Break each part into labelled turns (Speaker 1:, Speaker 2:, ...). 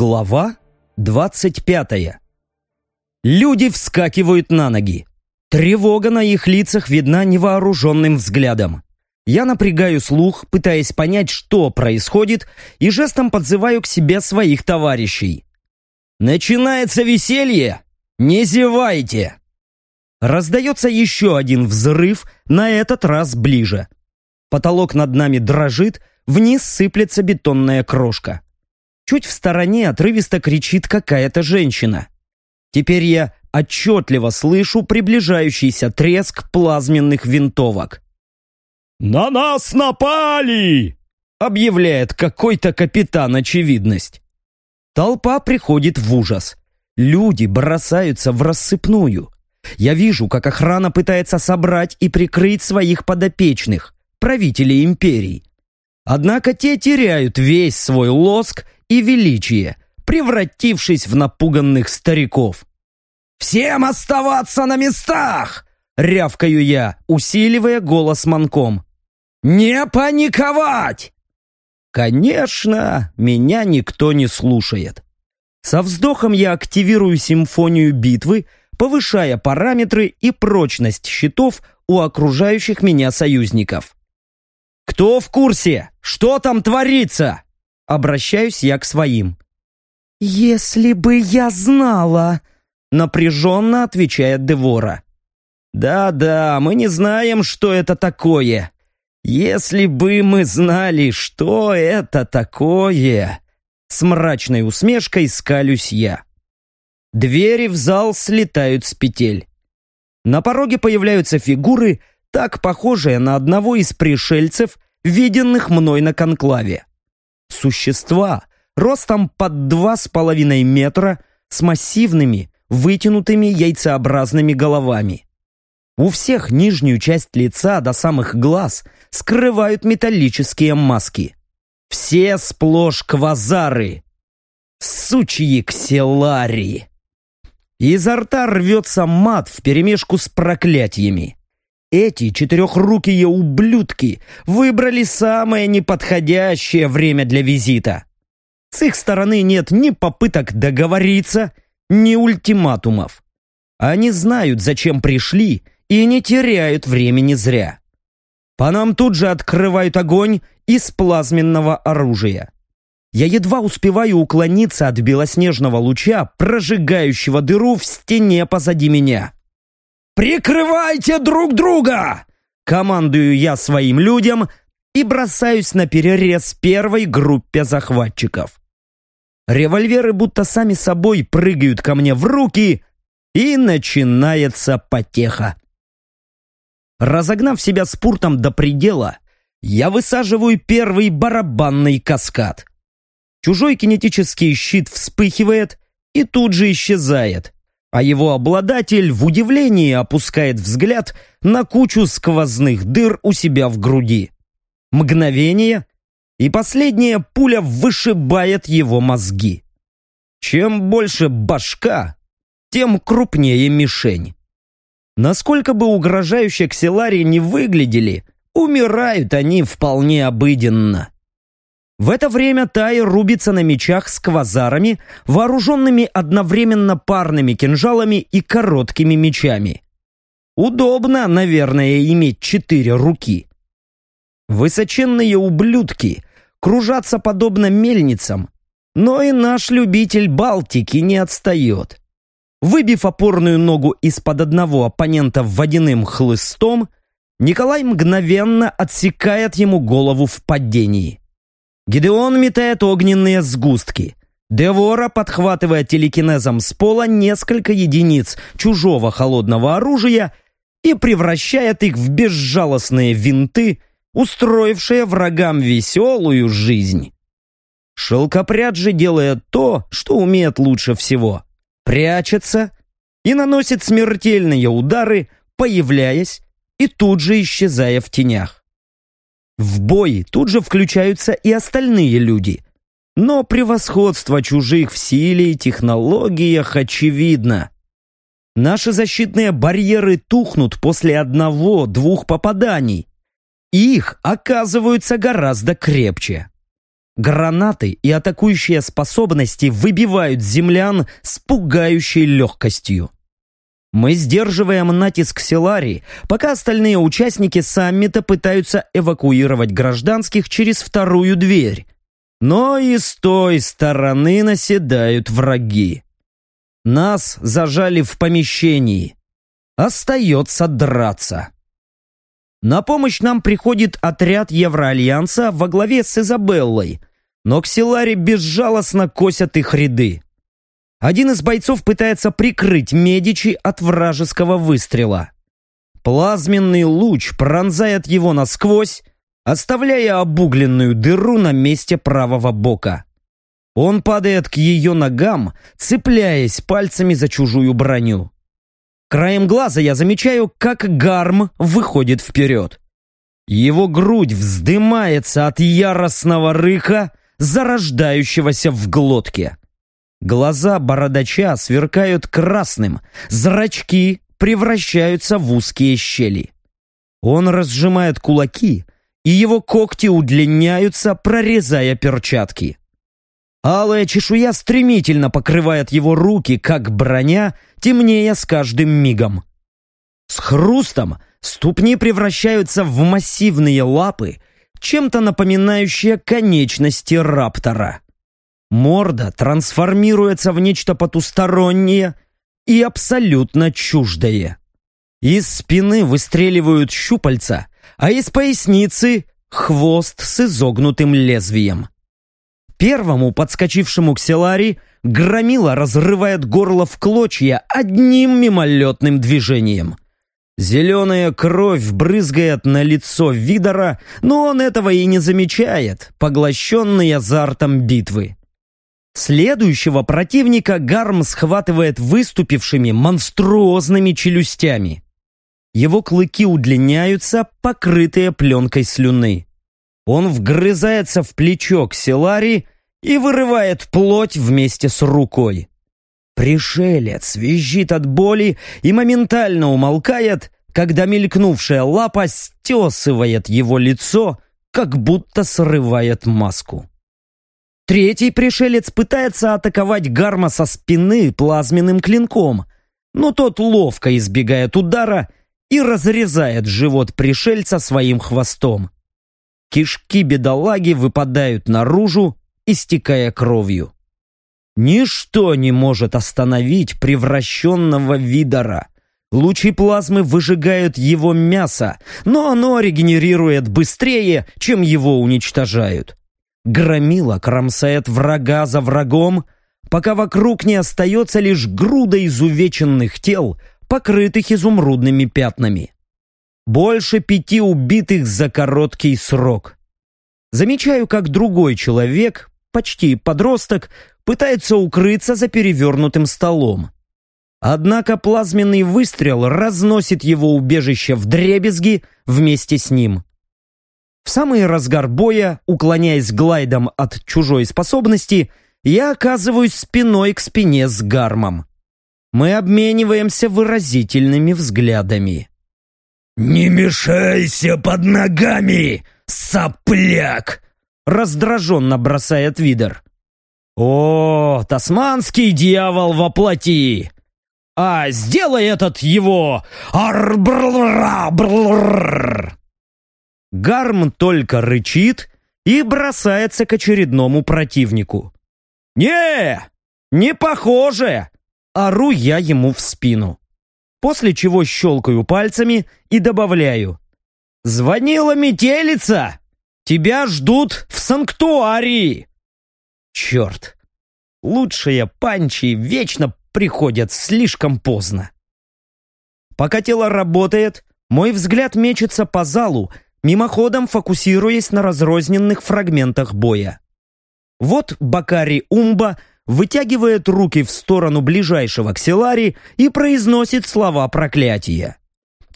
Speaker 1: Глава 25 Люди вскакивают на ноги. Тревога на их лицах видна невооруженным взглядом. Я напрягаю слух, пытаясь понять, что происходит, и жестом подзываю к себе своих товарищей. «Начинается веселье! Не зевайте!» Раздается еще один взрыв, на этот раз ближе. Потолок над нами дрожит, вниз сыплется бетонная крошка. Чуть в стороне отрывисто кричит какая-то женщина. Теперь я отчетливо слышу приближающийся треск плазменных винтовок.
Speaker 2: «На нас напали!»
Speaker 1: объявляет какой-то капитан очевидность. Толпа приходит в ужас. Люди бросаются в рассыпную. Я вижу, как охрана пытается собрать и прикрыть своих подопечных, правителей империй. Однако те теряют весь свой лоск и величие, превратившись в напуганных стариков. «Всем оставаться на местах!» — рявкаю я, усиливая голос манком. «Не паниковать!» Конечно, меня никто не слушает. Со вздохом я активирую симфонию битвы, повышая параметры и прочность щитов у окружающих меня союзников. «Кто в курсе? Что там творится?» Обращаюсь я к своим. «Если бы я знала!» Напряженно отвечает Девора. «Да-да, мы не знаем, что это такое. Если бы мы знали, что это такое...» С мрачной усмешкой скалюсь я. Двери в зал слетают с петель. На пороге появляются фигуры, так похожие на одного из пришельцев, виденных мной на конклаве. Существа, ростом под два с половиной метра, с массивными, вытянутыми яйцеобразными головами. У всех нижнюю часть лица до самых глаз скрывают металлические маски. Все сплошь квазары. Сучьи кселарии. Изо рта рвется мат вперемешку с проклятиями. Эти четырехрукие ублюдки выбрали самое неподходящее время для визита. С их стороны нет ни попыток договориться, ни ультиматумов. Они знают, зачем пришли, и не теряют времени зря. По нам тут же открывают огонь из плазменного оружия. Я едва успеваю уклониться от белоснежного луча, прожигающего дыру в стене позади меня. «Прикрывайте друг друга!» Командую я своим людям и бросаюсь на перерез первой группе захватчиков. Револьверы будто сами собой прыгают ко мне в руки, и начинается потеха. Разогнав себя спуртом до предела, я высаживаю первый барабанный каскад. Чужой кинетический щит вспыхивает и тут же исчезает, а его обладатель в удивлении опускает взгляд на кучу сквозных дыр у себя в груди. Мгновение, и последняя пуля вышибает его мозги. Чем больше башка, тем крупнее мишень. Насколько бы угрожающе ксилари не выглядели, умирают они вполне обыденно. В это время Тай рубится на мечах с квазарами, вооруженными одновременно парными кинжалами и короткими мечами. Удобно, наверное, иметь четыре руки. Высоченные ублюдки кружатся подобно мельницам, но и наш любитель Балтики не отстает. Выбив опорную ногу из-под одного оппонента водяным хлыстом, Николай мгновенно отсекает ему голову в падении. Гидеон метает огненные сгустки. Девора, подхватывая телекинезом с пола несколько единиц чужого холодного оружия и превращает их в безжалостные винты, устроившие врагам веселую жизнь. Шелкопряд же делает то, что умеет лучше всего. Прячется и наносит смертельные удары, появляясь и тут же исчезая в тенях. В бой тут же включаются и остальные люди. Но превосходство чужих в силе и технологиях очевидно. Наши защитные барьеры тухнут после одного-двух попаданий. Их оказываются гораздо крепче. Гранаты и атакующие способности выбивают землян с пугающей легкостью. Мы сдерживаем натиск Селари, пока остальные участники саммита пытаются эвакуировать гражданских через вторую дверь. Но и с той стороны наседают враги. Нас зажали в помещении. Остается драться. На помощь нам приходит отряд Евроальянса во главе с Изабеллой, но Ксилари безжалостно косят их ряды. Один из бойцов пытается прикрыть Медичи от вражеского выстрела. Плазменный луч пронзает его насквозь, оставляя обугленную дыру на месте правого бока. Он падает к ее ногам, цепляясь пальцами за чужую броню. Краем глаза я замечаю, как Гарм выходит вперед. Его грудь вздымается от яростного рыка, зарождающегося в глотке. Глаза бородача сверкают красным, зрачки превращаются в узкие щели. Он разжимает кулаки, и его когти удлиняются, прорезая перчатки. Алая чешуя стремительно покрывает его руки, как броня, темнее с каждым мигом. С хрустом ступни превращаются в массивные лапы, чем-то напоминающие конечности раптора. Морда трансформируется в нечто потустороннее и абсолютно чуждое. Из спины выстреливают щупальца, а из поясницы — хвост с изогнутым лезвием. Первому, подскочившему к Селари, громила разрывает горло в клочья одним мимолетным движением. Зеленая кровь брызгает на лицо Видора, но он этого и не замечает, поглощенный азартом битвы. Следующего противника Гарм схватывает выступившими монструозными челюстями. Его клыки удлиняются, покрытые пленкой слюны. Он вгрызается в плечо к Селари и вырывает плоть вместе с рукой. Пришелец визжит от боли и моментально умолкает, когда мелькнувшая лапа стесывает его лицо, как будто срывает маску. Третий пришелец пытается атаковать Гарма со спины плазменным клинком, но тот ловко избегает удара и разрезает живот пришельца своим хвостом. Кишки бедолаги выпадают наружу, истекая кровью. Ничто не может остановить превращенного видора. Лучи плазмы выжигают его мясо, но оно регенерирует быстрее, чем его уничтожают. Громила кромсает врага за врагом, пока вокруг не остается лишь груда изувеченных тел, покрытых изумрудными пятнами. Больше пяти убитых за короткий срок. Замечаю, как другой человек, почти подросток, пытается укрыться за перевернутым столом. Однако плазменный выстрел разносит его убежище в дребезги вместе с ним. В самый разгар боя, уклоняясь глайдом от чужой способности, я оказываюсь спиной к спине с гармом. Мы обмениваемся выразительными взглядами.
Speaker 2: «Не мешайся под ногами, сопляк!»
Speaker 1: раздраженно бросает Видер. «О, тасманский дьявол воплоти! А сделай этот его... Арбрлрабрлр!» Гарм только рычит и бросается к очередному противнику. «Не, не похоже!» Ору я ему в спину. После чего щелкаю пальцами и добавляю. «Звонила метелица! Тебя ждут в санктуарии!» Черт! Лучшие панчи вечно приходят слишком поздно. Пока тело работает, мой взгляд мечется по залу, мимоходом фокусируясь на разрозненных фрагментах боя. Вот Бакари Умба вытягивает руки в сторону ближайшего к Селари и произносит слова проклятия.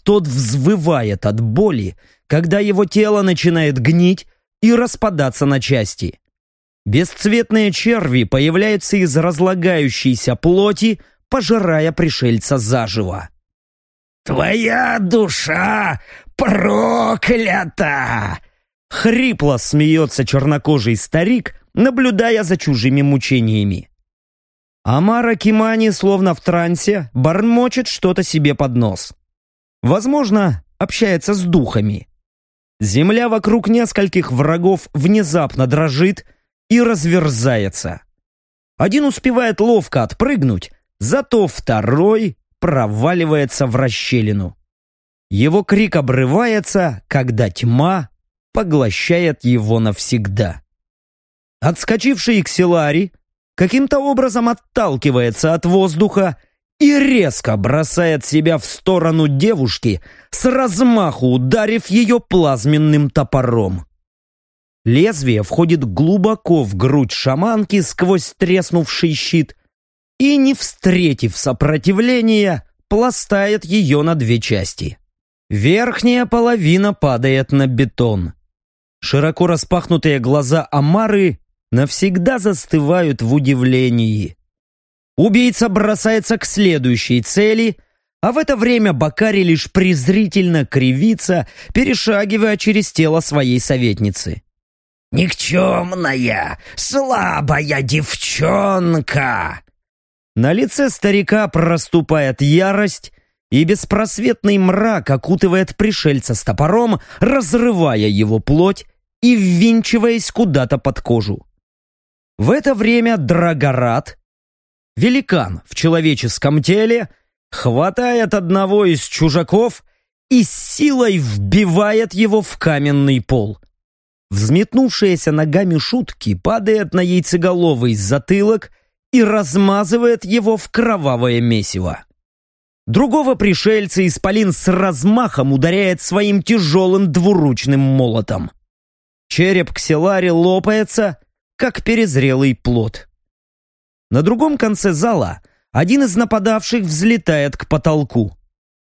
Speaker 1: Тот взвывает от боли, когда его тело начинает гнить и распадаться на части. Бесцветные черви появляются из разлагающейся плоти, пожирая пришельца заживо.
Speaker 2: «Твоя душа проклята!»
Speaker 1: Хрипло смеется чернокожий старик, наблюдая за чужими мучениями. Амара Кимани, словно в трансе, бормочет что-то себе под нос. Возможно, общается с духами. Земля вокруг нескольких врагов внезапно дрожит и разверзается. Один успевает ловко отпрыгнуть, зато второй проваливается в расщелину. Его крик обрывается, когда тьма поглощает его навсегда. Отскочивший Ксилари каким-то образом отталкивается от воздуха и резко бросает себя в сторону девушки, с размаху ударив ее плазменным топором. Лезвие входит глубоко в грудь шаманки сквозь треснувший щит и, не встретив сопротивления, пластает ее на две части. Верхняя половина падает на бетон. Широко распахнутые глаза Амары навсегда застывают в удивлении. Убийца бросается к следующей цели, а в это время Бакари лишь презрительно кривится, перешагивая через тело своей советницы.
Speaker 2: «Никчемная, слабая девчонка!»
Speaker 1: На лице старика проступает ярость, и беспросветный мрак окутывает пришельца с топором, разрывая его плоть и ввинчиваясь куда-то под кожу. В это время Драгорат, великан в человеческом теле, хватает одного из чужаков и силой вбивает его в каменный пол. Взметнувшаяся ногами шутки падает на яйцеголовый затылок и размазывает его в кровавое месиво. Другого пришельца Исполин с размахом ударяет своим тяжелым двуручным молотом. Череп Кселари лопается, как перезрелый плод. На другом конце зала один из нападавших взлетает к потолку.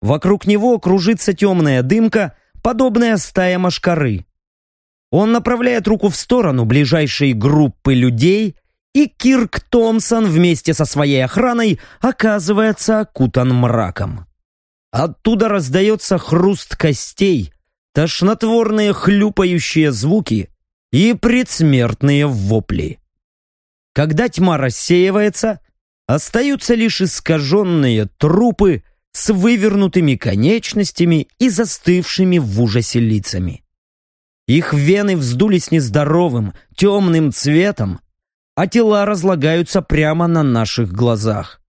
Speaker 1: Вокруг него кружится темная дымка, подобная стая машкары. Он направляет руку в сторону ближайшей группы людей, и Кирк Томпсон вместе со своей охраной оказывается окутан мраком. Оттуда раздается хруст костей, тошнотворные хлюпающие звуки и предсмертные вопли. Когда тьма рассеивается, остаются лишь искаженные трупы с вывернутыми конечностями и застывшими в ужасе лицами. Их вены вздулись нездоровым, темным цветом, а тела разлагаются прямо на наших глазах.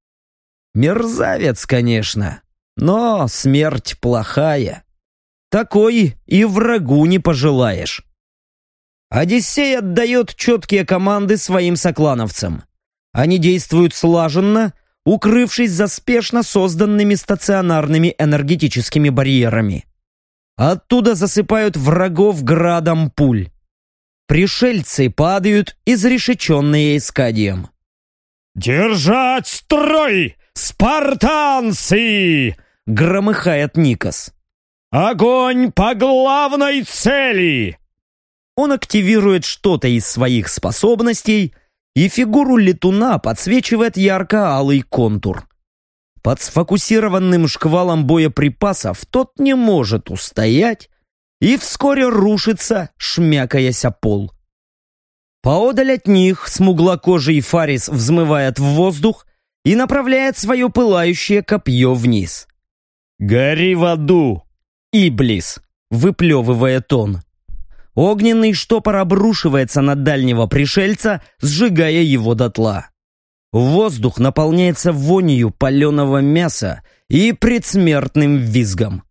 Speaker 1: Мерзавец, конечно, но смерть плохая. Такой и врагу не пожелаешь. Одиссей отдает четкие команды своим соклановцам. Они действуют слаженно, укрывшись за спешно созданными стационарными энергетическими барьерами. Оттуда засыпают врагов градом пуль. Пришельцы падают, изрешеченные искадием.
Speaker 2: «Держать строй, спартанцы!»
Speaker 1: — громыхает Никос.
Speaker 2: «Огонь по главной цели!»
Speaker 1: Он активирует что-то из своих способностей, и фигуру летуна подсвечивает ярко-алый контур. Под сфокусированным шквалом боеприпасов тот не может устоять и вскоре рушится, шмякаясь о пол. Поодаль от них смуглокожий Фарис взмывает в воздух и направляет свое пылающее копье вниз.
Speaker 2: «Гори в аду!»
Speaker 1: «Иблис!» — выплевывает он. Огненный штопор обрушивается на дальнего пришельца, сжигая его дотла. Воздух наполняется вонью паленого мяса и предсмертным визгом.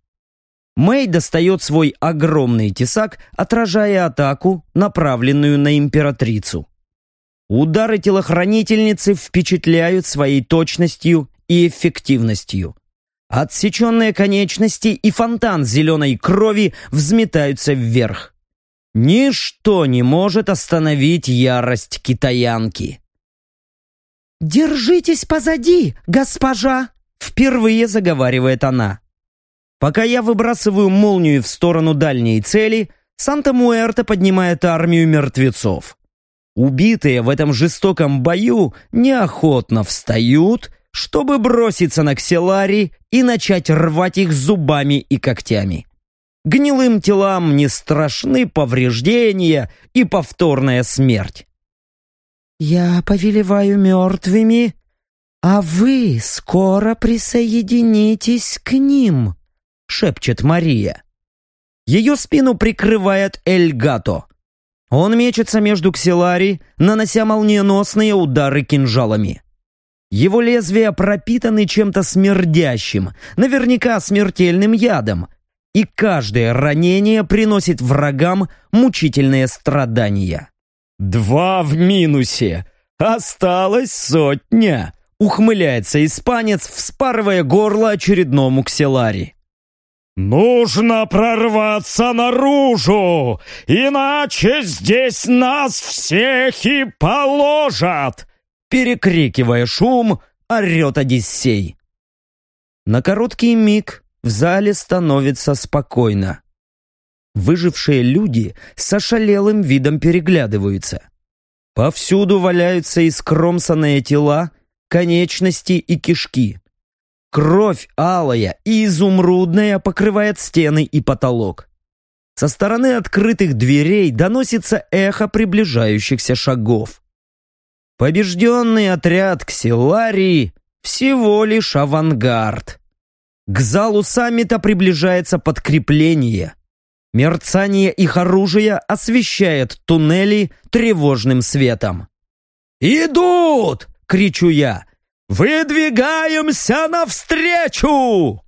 Speaker 1: Мэй достает свой огромный тесак, отражая атаку, направленную на императрицу. Удары телохранительницы впечатляют своей точностью и эффективностью. Отсеченные конечности и фонтан зеленой крови взметаются вверх. Ничто не может остановить ярость китаянки. «Держитесь позади, госпожа!» Впервые заговаривает она. Пока я выбрасываю молнию в сторону дальней цели, Санта-Муэрто поднимает армию мертвецов. Убитые в этом жестоком бою неохотно встают, чтобы броситься на кселари и начать рвать их зубами и когтями. Гнилым телам не страшны повреждения и повторная смерть. «Я повелеваю мертвыми, а вы скоро присоединитесь к ним», — шепчет Мария. Ее спину прикрывает Эльгато. Он мечется между ксилари, нанося молниеносные удары кинжалами. Его лезвия пропитаны чем-то смердящим, наверняка смертельным ядом, и каждое ранение приносит врагам мучительные страдания.
Speaker 2: «Два в минусе! Осталось сотня!»
Speaker 1: ухмыляется испанец, вспарывая горло очередному ксилари.
Speaker 2: «Нужно прорваться наружу, иначе здесь нас всех и положат!»
Speaker 1: Перекрикивая шум, орет Одиссей. На короткий миг в зале становится спокойно. Выжившие люди с ошалелым видом переглядываются. Повсюду валяются искромсанные тела, конечности и кишки. Кровь алая и изумрудная покрывает стены и потолок. Со стороны открытых дверей доносится эхо приближающихся шагов. Побежденный отряд Ксиларии всего лишь авангард. К залу саммита приближается подкрепление. Мерцание их оружия освещает туннели тревожным светом. «Идут!» — кричу я. «Выдвигаемся навстречу!»